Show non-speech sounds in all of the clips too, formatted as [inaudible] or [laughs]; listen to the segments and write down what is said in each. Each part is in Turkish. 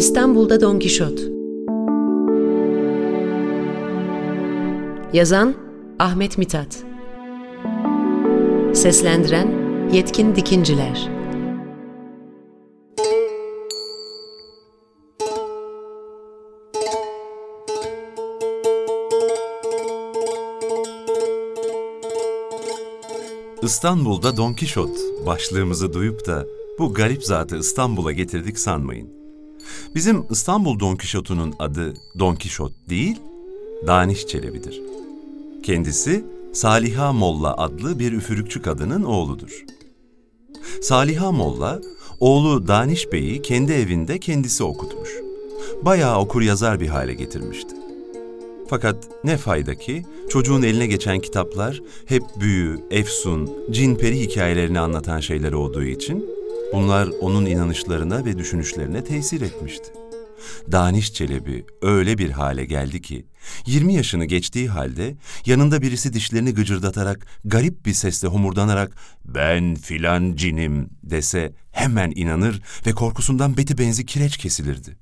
İstanbul'da Don Kişot Yazan Ahmet Mithat. Seslendiren Yetkin Dikinciler. İstanbul'da Don Kişot başlığımızı duyup da bu garip zatı İstanbul'a getirdik sanmayın. Bizim İstanbul Don Kişot'unun adı Don Kişot değil, Daniş Çelebi'dir. Kendisi Saliha Molla adlı bir üfürükçü kadının oğludur. Saliha Molla, oğlu Daniş Bey'i kendi evinde kendisi okutmuş. Bayağı okur yazar bir hale getirmişti. Fakat ne fayda ki çocuğun eline geçen kitaplar hep büyü, efsun, cin peri hikayelerini anlatan şeyler olduğu için bunlar onun inanışlarına ve düşünüşlerine tesir etmişti. Daniş Çelebi öyle bir hale geldi ki 20 yaşını geçtiği halde yanında birisi dişlerini gıcırdatarak garip bir sesle homurdanarak ben filan cinim dese hemen inanır ve korkusundan beti benzi kireç kesilirdi.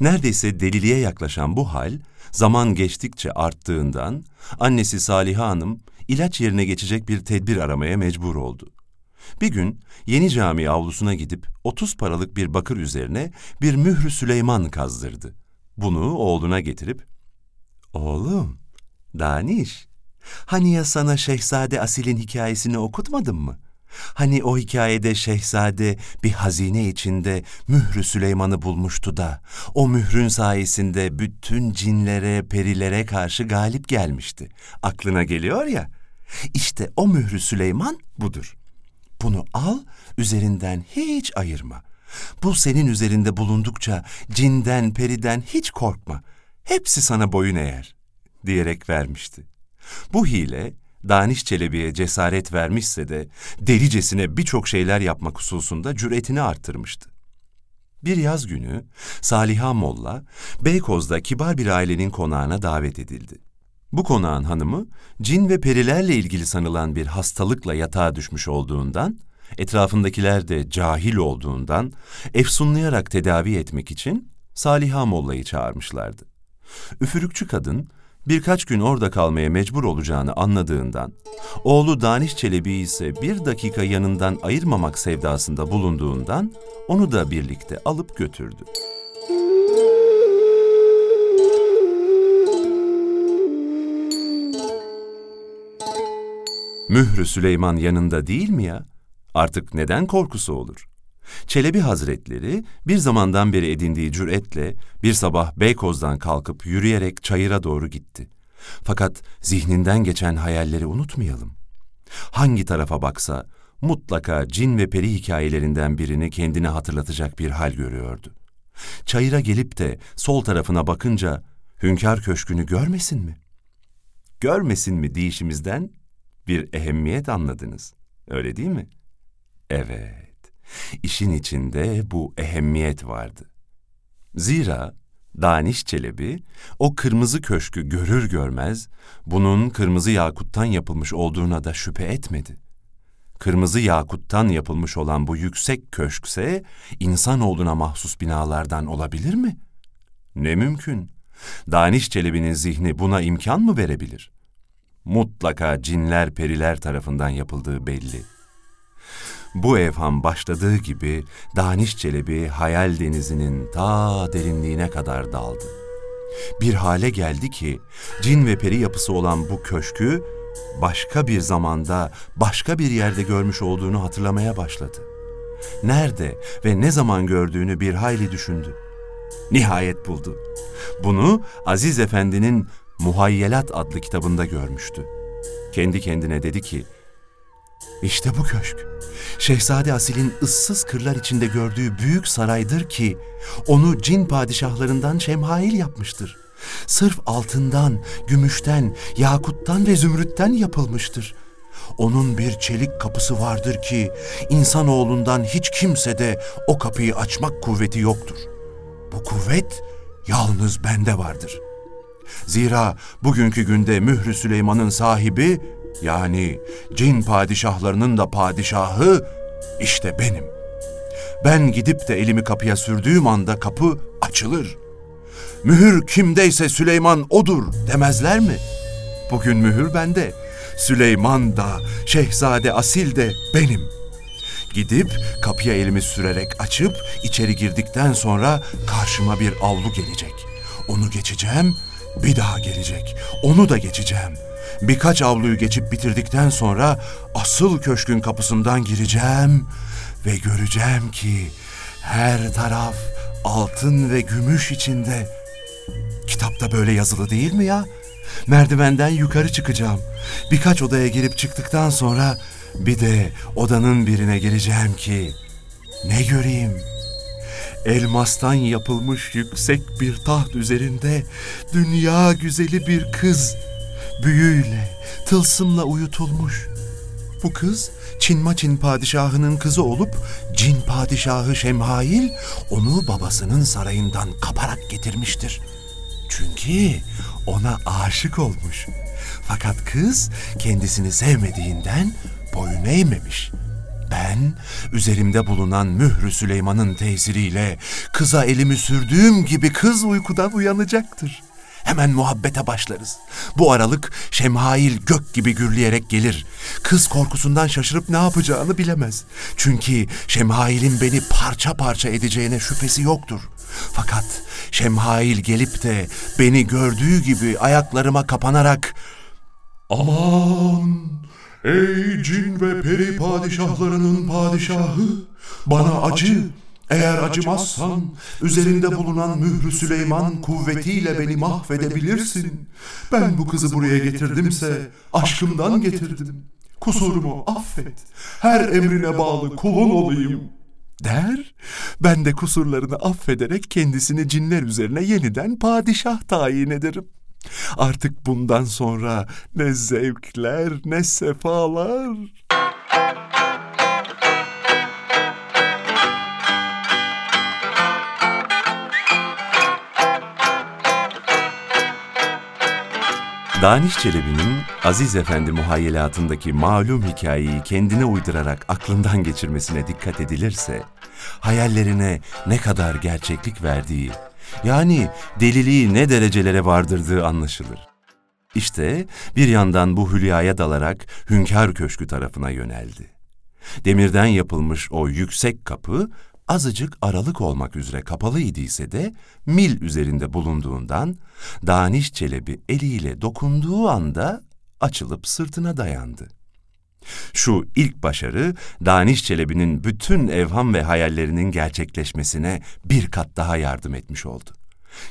Neredeyse deliliğe yaklaşan bu hal zaman geçtikçe arttığından annesi Saliha Hanım ilaç yerine geçecek bir tedbir aramaya mecbur oldu. Bir gün yeni cami avlusuna gidip 30 paralık bir bakır üzerine bir mührü Süleyman kazdırdı. Bunu oğluna getirip, ''Oğlum, Daniş, hani ya sana Şehzade Asil'in hikayesini okutmadım mı?'' Hani o hikayede şehzade bir hazine içinde mührü Süleyman'ı bulmuştu da o mührün sayesinde bütün cinlere, perilere karşı galip gelmişti. Aklına geliyor ya. İşte o mührü Süleyman budur. Bunu al, üzerinden hiç ayırma. Bu senin üzerinde bulundukça cinden, periden hiç korkma. Hepsi sana boyun eğer, diyerek vermişti. Bu hile Daniş Çelebi'ye cesaret vermişse de delicesine birçok şeyler yapmak hususunda cüretini arttırmıştı. Bir yaz günü Saliha Molla, Beykoz'da kibar bir ailenin konağına davet edildi. Bu konağın hanımı, cin ve perilerle ilgili sanılan bir hastalıkla yatağa düşmüş olduğundan, etrafındakiler de cahil olduğundan, efsunlayarak tedavi etmek için Saliha Molla'yı çağırmışlardı. Üfürükçü kadın, birkaç gün orada kalmaya mecbur olacağını anladığından, oğlu Daniş Çelebi ise bir dakika yanından ayırmamak sevdasında bulunduğundan onu da birlikte alıp götürdü. Mührü Süleyman yanında değil mi ya? Artık neden korkusu olur? Çelebi Hazretleri bir zamandan beri edindiği cüretle bir sabah Beykoz'dan kalkıp yürüyerek çayıra doğru gitti. Fakat zihninden geçen hayalleri unutmayalım. Hangi tarafa baksa mutlaka cin ve peri hikayelerinden birini kendine hatırlatacak bir hal görüyordu. Çayıra gelip de sol tarafına bakınca Hünkâr Köşkü'nü görmesin mi? Görmesin mi deyişimizden bir ehemmiyet anladınız. Öyle değil mi? Evet. İşin içinde bu ehemmiyet vardı. Zira Daniş Çelebi o kırmızı köşkü görür görmez bunun kırmızı yakuttan yapılmış olduğuna da şüphe etmedi. Kırmızı yakuttan yapılmış olan bu yüksek köşkse insanoğluna mahsus binalardan olabilir mi? Ne mümkün. Daniş Çelebi'nin zihni buna imkan mı verebilir? Mutlaka cinler periler tarafından yapıldığı belli.'' Bu evham başladığı gibi Daniş Çelebi hayal denizinin ta derinliğine kadar daldı. Bir hale geldi ki cin ve peri yapısı olan bu köşkü başka bir zamanda başka bir yerde görmüş olduğunu hatırlamaya başladı. Nerede ve ne zaman gördüğünü bir hayli düşündü. Nihayet buldu. Bunu Aziz Efendi'nin Muhayyelat adlı kitabında görmüştü. Kendi kendine dedi ki, işte bu köşk. Şehzade Asil'in ıssız kırlar içinde gördüğü büyük saraydır ki onu cin padişahlarından şemhail yapmıştır. Sırf altından, gümüşten, yakuttan ve zümrütten yapılmıştır. Onun bir çelik kapısı vardır ki insanoğlundan hiç kimse de o kapıyı açmak kuvveti yoktur. Bu kuvvet yalnız bende vardır. Zira bugünkü günde Mührü Süleyman'ın sahibi yani cin padişahlarının da padişahı işte benim. Ben gidip de elimi kapıya sürdüğüm anda kapı açılır. Mühür kimdeyse Süleyman odur demezler mi? Bugün mühür bende. Süleyman da, Şehzade Asil de benim. Gidip kapıya elimi sürerek açıp içeri girdikten sonra karşıma bir avlu gelecek. Onu geçeceğim, bir daha gelecek. Onu da geçeceğim. Birkaç avluyu geçip bitirdikten sonra asıl köşkün kapısından gireceğim ve göreceğim ki her taraf altın ve gümüş içinde. Kitapta böyle yazılı değil mi ya? Merdivenden yukarı çıkacağım. Birkaç odaya girip çıktıktan sonra bir de odanın birine gireceğim ki ne göreyim? Elmastan yapılmış yüksek bir taht üzerinde dünya güzeli bir kız büyüyle, tılsımla uyutulmuş. Bu kız Çinmaçin padişahının kızı olup cin padişahı Şemhail onu babasının sarayından kaparak getirmiştir. Çünkü ona aşık olmuş. Fakat kız kendisini sevmediğinden boyun eğmemiş. Ben üzerimde bulunan mührü Süleyman'ın tesiriyle kıza elimi sürdüğüm gibi kız uykudan uyanacaktır. Hemen muhabbete başlarız. Bu aralık Şemhail gök gibi gürleyerek gelir. Kız korkusundan şaşırıp ne yapacağını bilemez. Çünkü Şemhail'in beni parça parça edeceğine şüphesi yoktur. Fakat Şemhail gelip de beni gördüğü gibi ayaklarıma kapanarak Aman ey cin ve peri padişahlarının padişahı bana acı eğer acımazsan üzerinde bulunan mührü Süleyman kuvvetiyle beni mahvedebilirsin. Ben bu kızı buraya getirdimse aşkımdan getirdim. Kusurumu affet. Her emrine bağlı kulun olayım. Der, ben de kusurlarını affederek kendisini cinler üzerine yeniden padişah tayin ederim. Artık bundan sonra ne zevkler ne sefalar. Daniş Çelebi'nin Aziz Efendi muhayyelatındaki malum hikayeyi kendine uydurarak aklından geçirmesine dikkat edilirse, hayallerine ne kadar gerçeklik verdiği, yani deliliği ne derecelere vardırdığı anlaşılır. İşte bir yandan bu hülyaya dalarak Hünkâr Köşkü tarafına yöneldi. Demirden yapılmış o yüksek kapı azıcık aralık olmak üzere kapalı idiyse de mil üzerinde bulunduğundan Daniş Çelebi eliyle dokunduğu anda açılıp sırtına dayandı. Şu ilk başarı Daniş Çelebi'nin bütün evham ve hayallerinin gerçekleşmesine bir kat daha yardım etmiş oldu.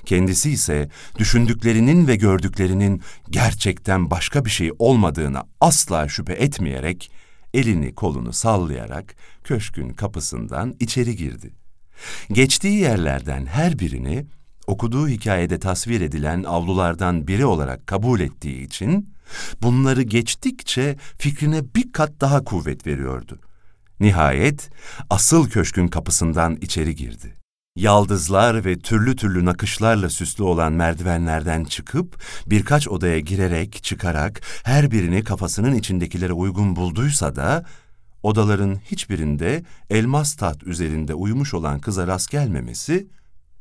Kendisi ise düşündüklerinin ve gördüklerinin gerçekten başka bir şey olmadığına asla şüphe etmeyerek elini kolunu sallayarak köşkün kapısından içeri girdi. Geçtiği yerlerden her birini okuduğu hikayede tasvir edilen avlulardan biri olarak kabul ettiği için bunları geçtikçe fikrine bir kat daha kuvvet veriyordu. Nihayet asıl köşkün kapısından içeri girdi. Yaldızlar ve türlü türlü nakışlarla süslü olan merdivenlerden çıkıp birkaç odaya girerek çıkarak her birini kafasının içindekilere uygun bulduysa da odaların hiçbirinde elmas taht üzerinde uyumuş olan kıza rast gelmemesi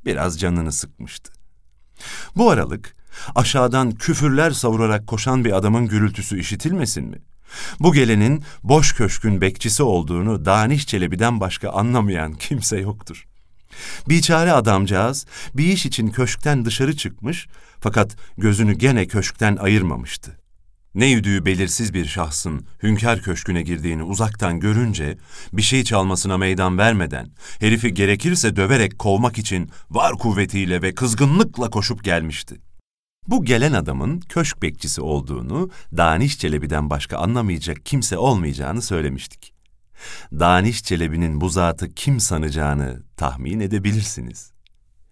biraz canını sıkmıştı. Bu aralık aşağıdan küfürler savurarak koşan bir adamın gürültüsü işitilmesin mi? Bu gelenin boş köşkün bekçisi olduğunu Daniş Çelebi'den başka anlamayan [laughs] kimse yoktur. Biçare adamcağız bir iş için köşkten dışarı çıkmış fakat gözünü gene köşkten ayırmamıştı. Ne yüdüğü belirsiz bir şahsın hünkâr köşküne girdiğini uzaktan görünce bir şey çalmasına meydan vermeden herifi gerekirse döverek kovmak için var kuvvetiyle ve kızgınlıkla koşup gelmişti. Bu gelen adamın köşk bekçisi olduğunu Daniş Çelebi'den başka anlamayacak kimse olmayacağını söylemiştik. Daniş Çelebi'nin bu zatı kim sanacağını tahmin edebilirsiniz.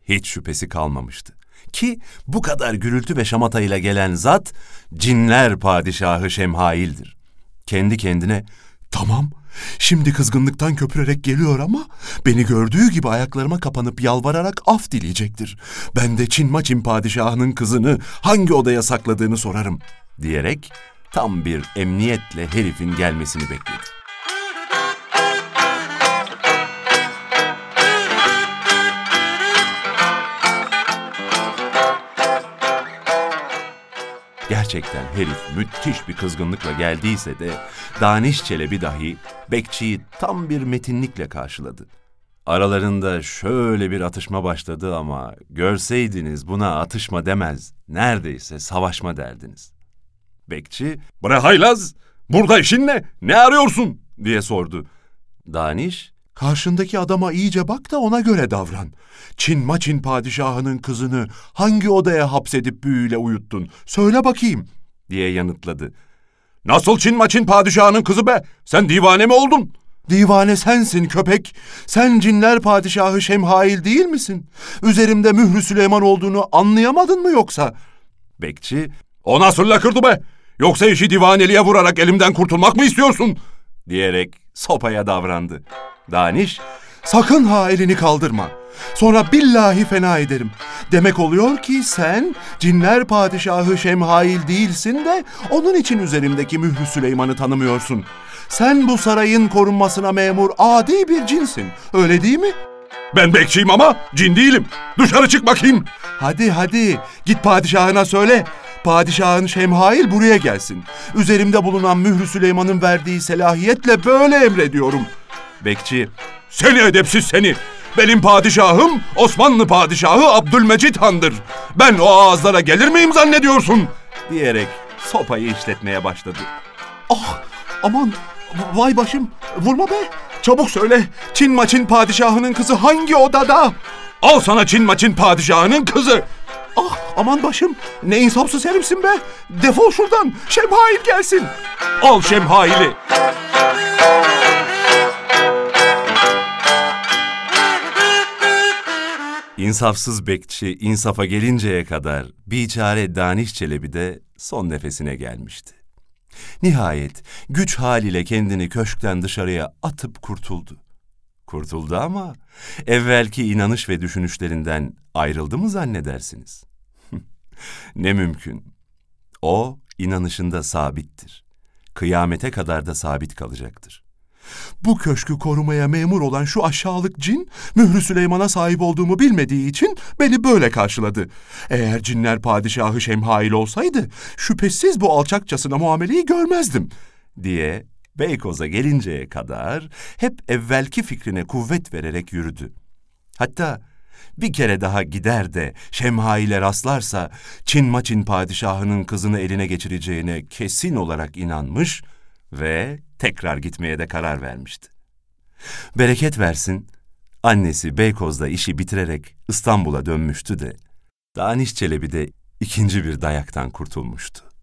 Hiç şüphesi kalmamıştı. Ki bu kadar gürültü ve şamatayla gelen zat cinler padişahı Şemhail'dir. Kendi kendine tamam şimdi kızgınlıktan köpürerek geliyor ama beni gördüğü gibi ayaklarıma kapanıp yalvararak af dileyecektir. Ben de Çin Maçin padişahının kızını hangi odaya sakladığını sorarım diyerek tam bir emniyetle herifin gelmesini bekledi. Gerçekten herif müthiş bir kızgınlıkla geldiyse de Daniş Çelebi dahi bekçiyi tam bir metinlikle karşıladı. Aralarında şöyle bir atışma başladı ama görseydiniz buna atışma demez, neredeyse savaşma derdiniz. Bekçi, ''Bre haylaz, burada işin ne? Ne arıyorsun?'' diye sordu. Daniş, Karşındaki adama iyice bak da ona göre davran. Çin Maçin padişahının kızını hangi odaya hapsedip büyüyle uyuttun? Söyle bakayım. diye yanıtladı. Nasıl Çin Maçin padişahının kızı be? Sen divane mi oldun? Divane sensin köpek. Sen cinler padişahı Şemhail değil misin? Üzerimde mührü Süleyman olduğunu anlayamadın mı yoksa? Bekçi, O nasıl lakırdı be? Yoksa işi divaneliğe vurarak elimden kurtulmak mı istiyorsun? diyerek sopaya davrandı. Daniş, Sakın ha elini kaldırma. Sonra billahi fena ederim. Demek oluyor ki sen cinler padişahı Şemhail değilsin de onun için üzerimdeki mührü Süleyman'ı tanımıyorsun. Sen bu sarayın korunmasına memur adi bir cinsin. Öyle değil mi? Ben bekçiyim ama cin değilim. Dışarı çık bakayım. Hadi hadi git padişahına söyle. Padişahın Şemhail buraya gelsin. Üzerimde bulunan mührü Süleyman'ın verdiği selahiyetle böyle emrediyorum. Bekçi, Seni edepsiz seni! Benim padişahım Osmanlı padişahı Abdülmecit Han'dır. Ben o ağızlara gelir miyim zannediyorsun? diyerek sopayı işletmeye başladı. Ah aman vay başım vurma be. Çabuk söyle Çin maçın padişahının kızı hangi odada? Al sana Çin maçın padişahının kızı. Ah aman başım ne insafsız herifsin be. Defol şuradan Şemhail gelsin. Al Şemhail'i. İnsafsız bekçi insafa gelinceye kadar biçare Daniş Çelebi de son nefesine gelmişti. Nihayet güç haliyle kendini köşkten dışarıya atıp kurtuldu. Kurtuldu ama evvelki inanış ve düşünüşlerinden ayrıldı mı zannedersiniz? [laughs] ne mümkün. O inanışında sabittir. Kıyamete kadar da sabit kalacaktır. Bu köşkü korumaya memur olan şu aşağılık cin, Mührü Süleyman'a sahip olduğumu bilmediği için beni böyle karşıladı. Eğer cinler padişahı Şemhail olsaydı, şüphesiz bu alçakçasına muameleyi görmezdim. diye Beykoz'a gelinceye kadar hep evvelki fikrine kuvvet vererek yürüdü. Hatta bir kere daha gider de Şemhail'e rastlarsa Çin Maçin padişahının kızını eline geçireceğine kesin olarak inanmış ve tekrar gitmeye de karar vermişti. Bereket versin, annesi Beykoz'da işi bitirerek İstanbul'a dönmüştü de Daniş Çelebi de ikinci bir dayaktan kurtulmuştu.